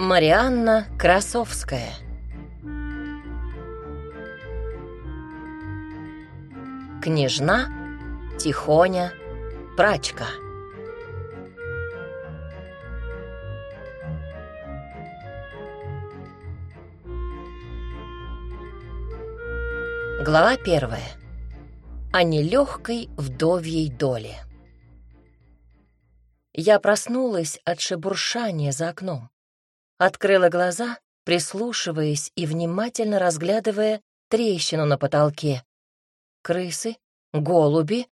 Марианна Красовская Княжна Тихоня Прачка Глава первая. О нелегкой вдовьей доле. Я проснулась от шебуршания за окном. Открыла глаза, прислушиваясь и внимательно разглядывая трещину на потолке. Крысы, голуби.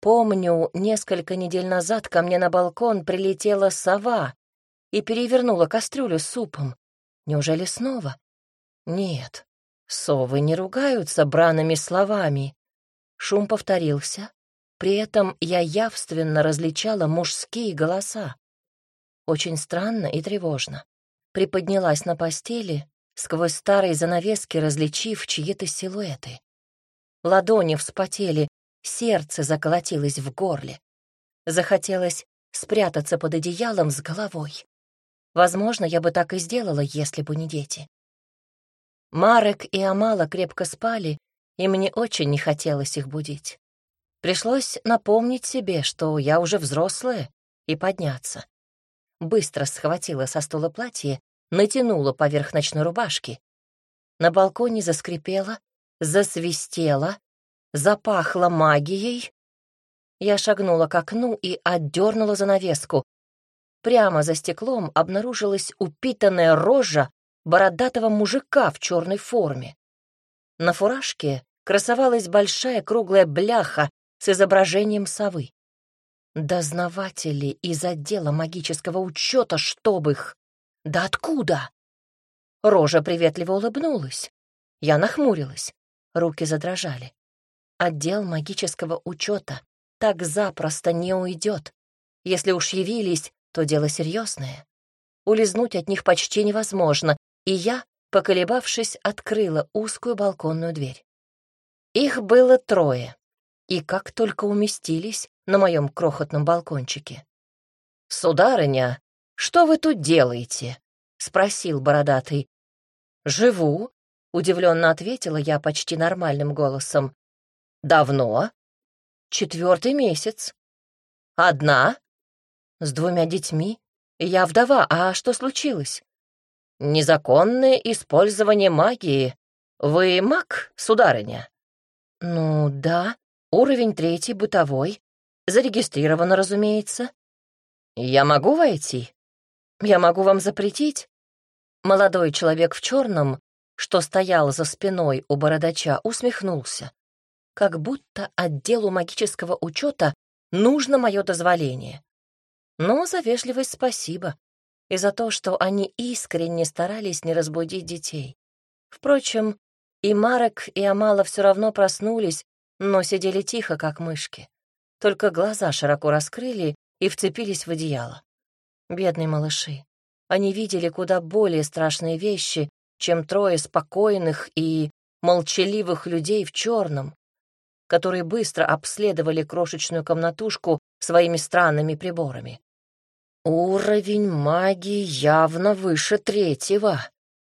Помню, несколько недель назад ко мне на балкон прилетела сова и перевернула кастрюлю с супом. Неужели снова? Нет, совы не ругаются бранными словами. Шум повторился, при этом я явственно различала мужские голоса. Очень странно и тревожно. Приподнялась на постели, сквозь старые занавески различив чьи-то силуэты. Ладони вспотели, сердце заколотилось в горле. Захотелось спрятаться под одеялом с головой. Возможно, я бы так и сделала, если бы не дети. Марек и Амала крепко спали, и мне очень не хотелось их будить. Пришлось напомнить себе, что я уже взрослая, и подняться. Быстро схватила со стула платье, натянула поверх ночной рубашки. На балконе заскрипела, засвистела, запахло магией. Я шагнула к окну и отдернула занавеску. Прямо за стеклом обнаружилась упитанная рожа бородатого мужика в черной форме. На фуражке красовалась большая круглая бляха с изображением совы. Дознаватели из отдела магического учета, чтоб их! Да откуда? Рожа приветливо улыбнулась. Я нахмурилась. Руки задрожали. Отдел магического учета так запросто не уйдет. Если уж явились, то дело серьезное. Улизнуть от них почти невозможно, и я, поколебавшись, открыла узкую балконную дверь. Их было трое и как только уместились на моем крохотном балкончике. «Сударыня, что вы тут делаете?» — спросил бородатый. «Живу», — удивленно ответила я почти нормальным голосом. «Давно?» «Четвертый месяц». «Одна?» «С двумя детьми. Я вдова, а что случилось?» «Незаконное использование магии. Вы маг, сударыня?» «Ну да», Уровень третий, бытовой. Зарегистрировано, разумеется. Я могу войти? Я могу вам запретить? Молодой человек в черном, что стоял за спиной у бородача, усмехнулся. Как будто отделу магического учета нужно мое дозволение. Но за вежливость спасибо. И за то, что они искренне старались не разбудить детей. Впрочем, и Марек, и Амала все равно проснулись но сидели тихо, как мышки. Только глаза широко раскрыли и вцепились в одеяло. Бедные малыши. Они видели куда более страшные вещи, чем трое спокойных и молчаливых людей в черном, которые быстро обследовали крошечную комнатушку своими странными приборами. «Уровень магии явно выше третьего»,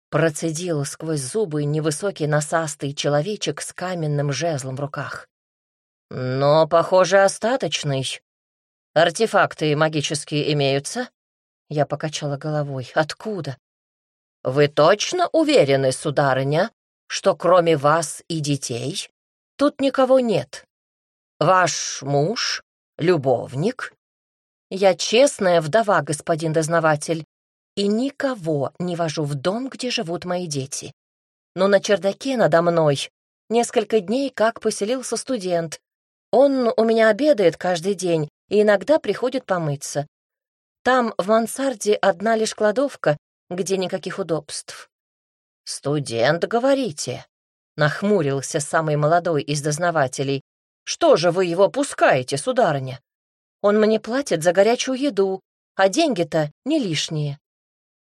Процедил сквозь зубы невысокий насастый человечек с каменным жезлом в руках. «Но, похоже, остаточный. Артефакты магические имеются?» Я покачала головой. «Откуда?» «Вы точно уверены, сударыня, что кроме вас и детей тут никого нет? Ваш муж, любовник?» «Я честная вдова, господин дознаватель, и никого не вожу в дом, где живут мои дети. Но на чердаке надо мной несколько дней как поселился студент. Он у меня обедает каждый день и иногда приходит помыться. Там в мансарде одна лишь кладовка, где никаких удобств. «Студент, говорите?» — нахмурился самый молодой из дознавателей. «Что же вы его пускаете, сударыня? Он мне платит за горячую еду, а деньги-то не лишние.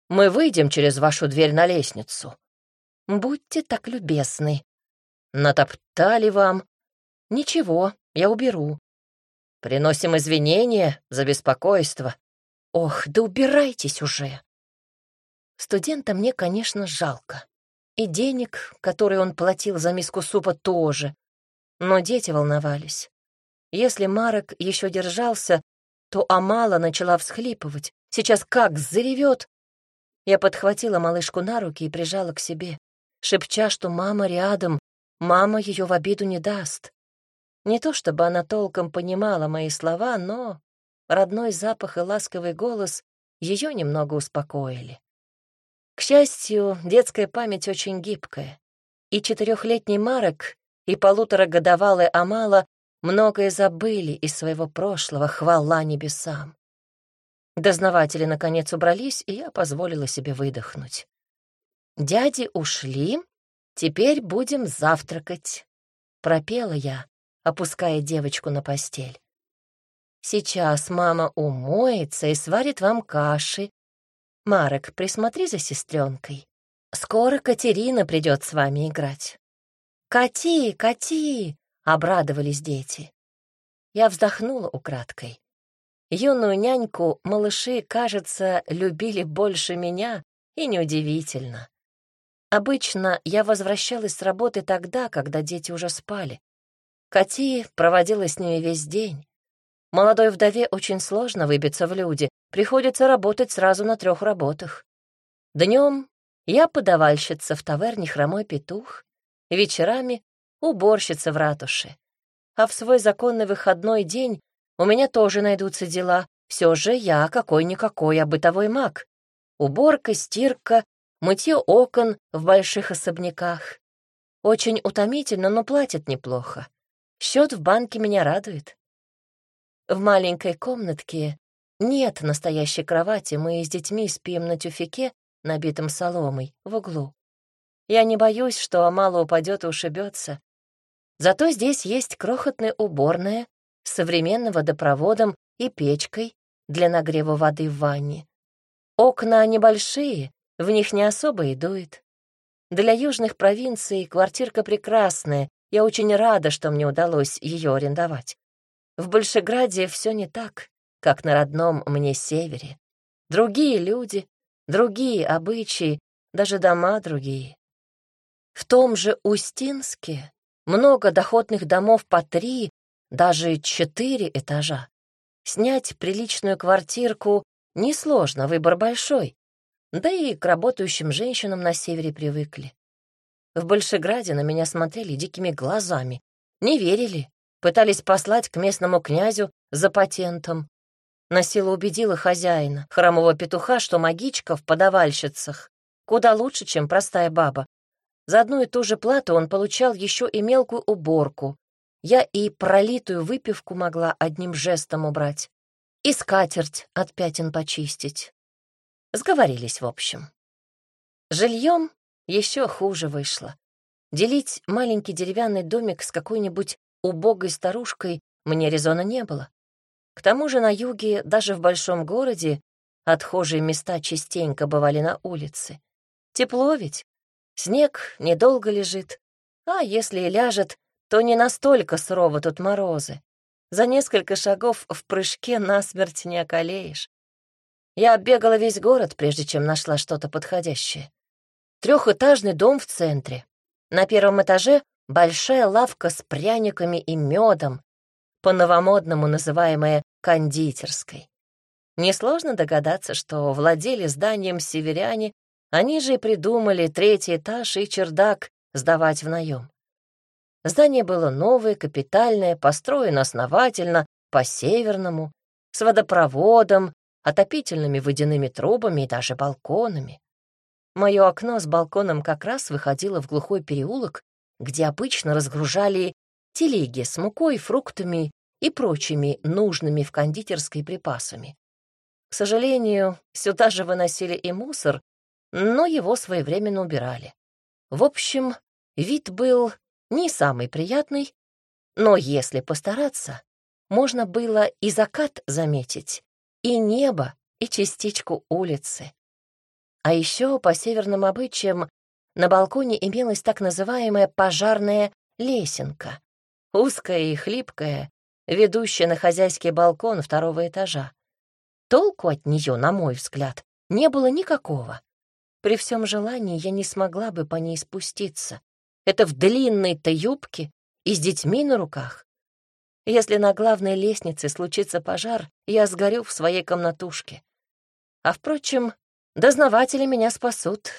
Мы выйдем через вашу дверь на лестницу. Будьте так любезны. Натоптали вам. Ничего, я уберу. Приносим извинения за беспокойство. Ох, да убирайтесь уже. Студента мне, конечно, жалко. И денег, которые он платил за миску супа, тоже. Но дети волновались. Если Марок еще держался, то Амала начала всхлипывать. Сейчас как заревет! Я подхватила малышку на руки и прижала к себе, шепча, что мама рядом, мама ее в обиду не даст. Не то чтобы она толком понимала мои слова, но родной запах и ласковый голос ее немного успокоили. К счастью, детская память очень гибкая, и четырехлетний Марок, и полуторагодовалая Амала многое забыли из своего прошлого, хвала небесам. Дознаватели, наконец, убрались, и я позволила себе выдохнуть. «Дяди ушли, теперь будем завтракать», — пропела я, опуская девочку на постель. «Сейчас мама умоется и сварит вам каши. Марек, присмотри за сестренкой. Скоро Катерина придет с вами играть». «Кати, Кати!» — обрадовались дети. Я вздохнула украдкой. Юную няньку малыши, кажется, любили больше меня, и неудивительно. Обычно я возвращалась с работы тогда, когда дети уже спали. Кати проводила с ними весь день. Молодой вдове очень сложно выбиться в люди, приходится работать сразу на трех работах. Днем я подавальщица в таверне «Хромой петух», вечерами уборщица в ратуше. А в свой законный выходной день у меня тоже найдутся дела. Все же я какой-никакой, а бытовой маг. Уборка, стирка, мытье окон в больших особняках. Очень утомительно, но платят неплохо. Счет в банке меня радует. В маленькой комнатке нет настоящей кровати, мы с детьми спим на тюфике, набитом соломой, в углу. Я не боюсь, что Амала упадет и ушибется. Зато здесь есть крохотная уборная с современным водопроводом и печкой для нагрева воды в ванне. Окна небольшие, в них не особо и дует. Для южных провинций квартирка прекрасная, я очень рада, что мне удалось ее арендовать. В Большеграде все не так, как на родном мне севере. Другие люди, другие обычаи, даже дома другие. В том же Устинске много доходных домов по три, даже четыре этажа. Снять приличную квартирку несложно, выбор большой. Да и к работающим женщинам на севере привыкли. В Большеграде на меня смотрели дикими глазами, не верили, пытались послать к местному князю за патентом. На силу убедила хозяина, хромого петуха, что магичка в подавальщицах куда лучше, чем простая баба, за одну и ту же плату он получал еще и мелкую уборку. Я и пролитую выпивку могла одним жестом убрать. И скатерть от пятен почистить. Сговорились, в общем. Жильем еще хуже вышло. Делить маленький деревянный домик с какой-нибудь убогой старушкой мне резона не было. К тому же на юге, даже в большом городе, отхожие места частенько бывали на улице. Тепло ведь, Снег недолго лежит, а если и ляжет, то не настолько сурово тут морозы. За несколько шагов в прыжке насмерть не околеешь. Я оббегала весь город, прежде чем нашла что-то подходящее. Трехэтажный дом в центре. На первом этаже большая лавка с пряниками и медом, по-новомодному называемая кондитерской. Несложно догадаться, что владели зданием северяне они же и придумали третий этаж и чердак сдавать в наем. Здание было новое, капитальное, построено основательно, по-северному, с водопроводом, отопительными водяными трубами и даже балконами. Мое окно с балконом как раз выходило в глухой переулок, где обычно разгружали телеги с мукой, фруктами и прочими нужными в кондитерской припасами. К сожалению, сюда же выносили и мусор, но его своевременно убирали. В общем, вид был не самый приятный, но если постараться, можно было и закат заметить, и небо, и частичку улицы. А еще по северным обычаям на балконе имелась так называемая пожарная лесенка, узкая и хлипкая, ведущая на хозяйский балкон второго этажа. Толку от нее, на мой взгляд, не было никакого. При всем желании я не смогла бы по ней спуститься. Это в длинной-то юбке и с детьми на руках. Если на главной лестнице случится пожар, я сгорю в своей комнатушке. А, впрочем, дознаватели меня спасут.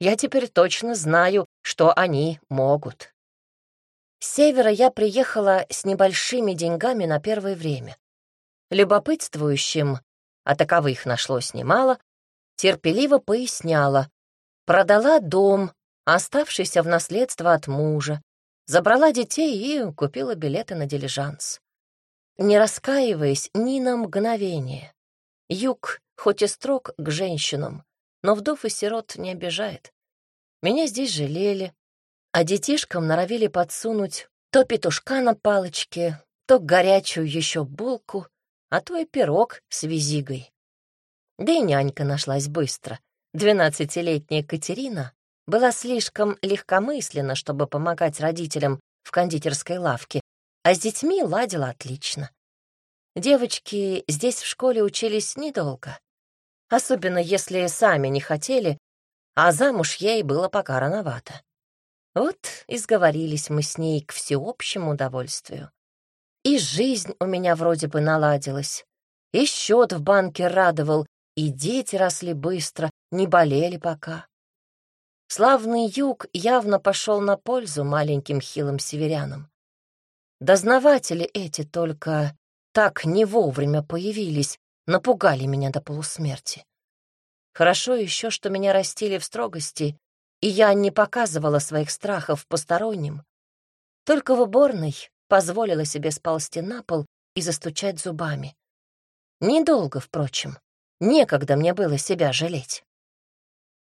Я теперь точно знаю, что они могут. С севера я приехала с небольшими деньгами на первое время. Любопытствующим, а таковых нашлось немало, терпеливо поясняла. Продала дом, оставшийся в наследство от мужа, забрала детей и купила билеты на дилижанс. Не раскаиваясь ни на мгновение. Юг, хоть и строг к женщинам, но вдов и сирот не обижает. Меня здесь жалели, а детишкам норовили подсунуть то петушка на палочке, то горячую еще булку, а то и пирог с визигой. Да и нянька нашлась быстро. Двенадцатилетняя Катерина была слишком легкомысленна, чтобы помогать родителям в кондитерской лавке, а с детьми ладила отлично. Девочки здесь в школе учились недолго, особенно если сами не хотели, а замуж ей было пока рановато. Вот и сговорились мы с ней к всеобщему удовольствию. И жизнь у меня вроде бы наладилась, и счет в банке радовал, и дети росли быстро, не болели пока. Славный юг явно пошел на пользу маленьким хилым северянам. Дознаватели эти только так не вовремя появились, напугали меня до полусмерти. Хорошо еще, что меня растили в строгости, и я не показывала своих страхов посторонним. Только в уборной позволила себе сползти на пол и застучать зубами. Недолго, впрочем. Некогда мне было себя жалеть.